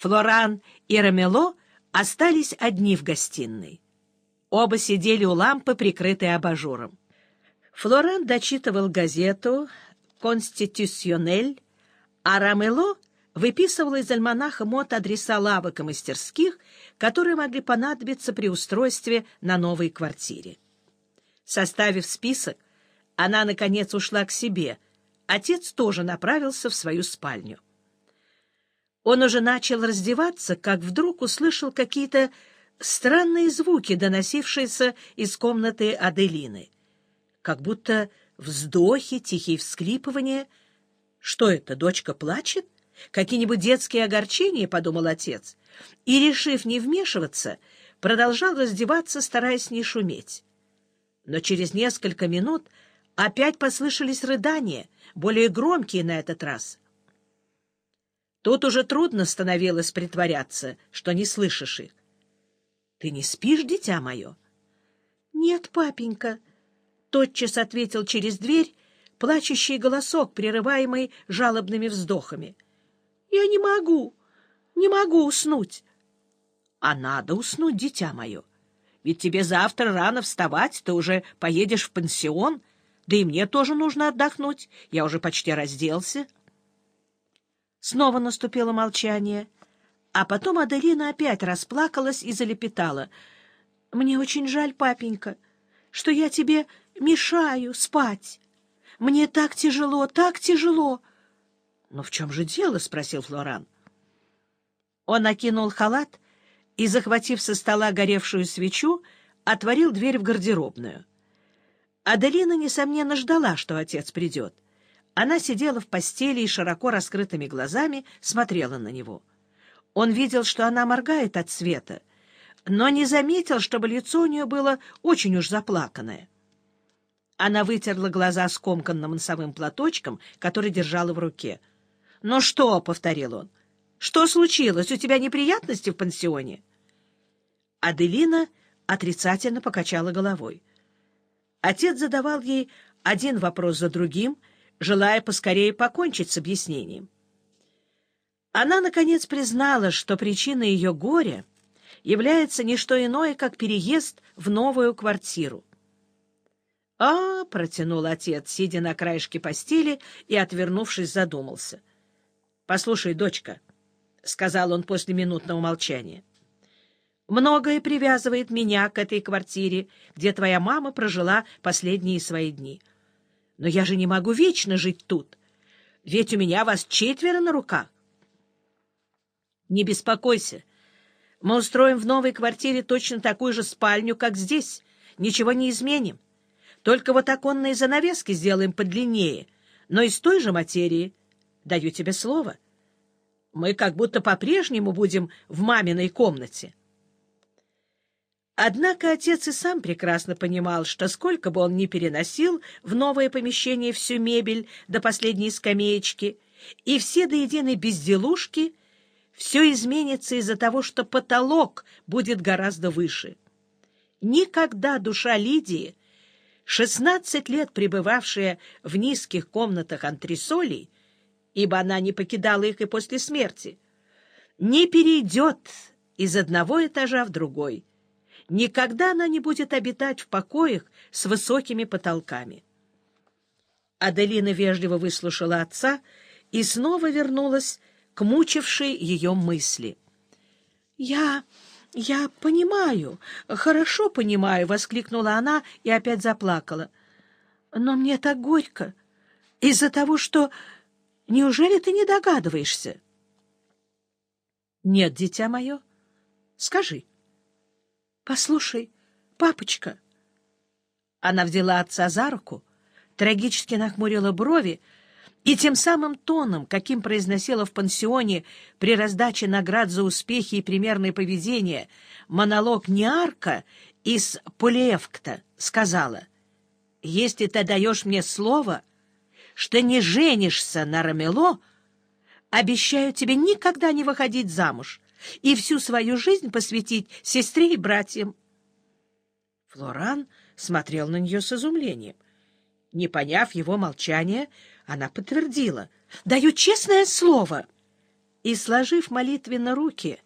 Флоран и Рамело остались одни в гостиной. Оба сидели у лампы, прикрытой абажуром. Флоран дочитывал газету «Конститюционель», а Рамело выписывал из альманаха мод адреса лавок и мастерских, которые могли понадобиться при устройстве на новой квартире. Составив список, она, наконец, ушла к себе. Отец тоже направился в свою спальню. Он уже начал раздеваться, как вдруг услышал какие-то странные звуки, доносившиеся из комнаты Аделины. Как будто вздохи, тихие всклипывания. Что это, дочка плачет? Какие-нибудь детские огорчения, — подумал отец. И, решив не вмешиваться, продолжал раздеваться, стараясь не шуметь. Но через несколько минут опять послышались рыдания, более громкие на этот раз. Тут уже трудно становилось притворяться, что не слышишь их. — Ты не спишь, дитя мое? — Нет, папенька, — тотчас ответил через дверь плачущий голосок, прерываемый жалобными вздохами. — Я не могу, не могу уснуть. — А надо уснуть, дитя мое. Ведь тебе завтра рано вставать, ты уже поедешь в пансион, да и мне тоже нужно отдохнуть, я уже почти разделся. — Снова наступило молчание, а потом Аделина опять расплакалась и залепетала. — Мне очень жаль, папенька, что я тебе мешаю спать. Мне так тяжело, так тяжело. — Но в чем же дело? — спросил Флоран. Он накинул халат и, захватив со стола горевшую свечу, отворил дверь в гардеробную. Аделина, несомненно, ждала, что отец придет — она сидела в постели и широко раскрытыми глазами смотрела на него. Он видел, что она моргает от света, но не заметил, чтобы лицо у нее было очень уж заплаканное. Она вытерла глаза скомканным носовым платочком, который держала в руке. «Ну что?» — повторил он. «Что случилось? У тебя неприятности в пансионе?» Аделина отрицательно покачала головой. Отец задавал ей один вопрос за другим — желая поскорее покончить с объяснением. Она, наконец, признала, что причиной ее горя является не что иное, как переезд в новую квартиру. «А, — протянул отец, сидя на краешке постели и, отвернувшись, задумался. — Послушай, дочка, — сказал он после минутного молчания, — многое привязывает меня к этой квартире, где твоя мама прожила последние свои дни. Но я же не могу вечно жить тут, ведь у меня вас четверо на руках. Не беспокойся. Мы устроим в новой квартире точно такую же спальню, как здесь. Ничего не изменим. Только вот оконные занавески сделаем подлиннее, но из той же материи. Даю тебе слово. Мы как будто по-прежнему будем в маминой комнате. Однако отец и сам прекрасно понимал, что сколько бы он ни переносил в новое помещение всю мебель до последней скамеечки и все до единой безделушки, все изменится из-за того, что потолок будет гораздо выше. Никогда душа Лидии, шестнадцать лет пребывавшая в низких комнатах антресолей, ибо она не покидала их и после смерти, не перейдет из одного этажа в другой — Никогда она не будет обитать в покоях с высокими потолками. Аделина вежливо выслушала отца и снова вернулась к мучившей ее мысли. — Я... я понимаю, хорошо понимаю, — воскликнула она и опять заплакала. — Но мне так горько из-за того, что... Неужели ты не догадываешься? — Нет, дитя мое. Скажи. Послушай, папочка. Она взяла отца за руку, трагически нахмурила брови и тем самым тоном, каким произносила в пансионе при раздаче наград за успехи и примерное поведение монолог Неарка из Полиевкта, сказала, «Если ты даешь мне слово, что не женишься на Рамело, обещаю тебе никогда не выходить замуж, и всю свою жизнь посвятить сестре и братьям. Флоран смотрел на нее с изумлением. Не поняв его молчания, она подтвердила. — Даю честное слово. и, сложив молитвенно руки,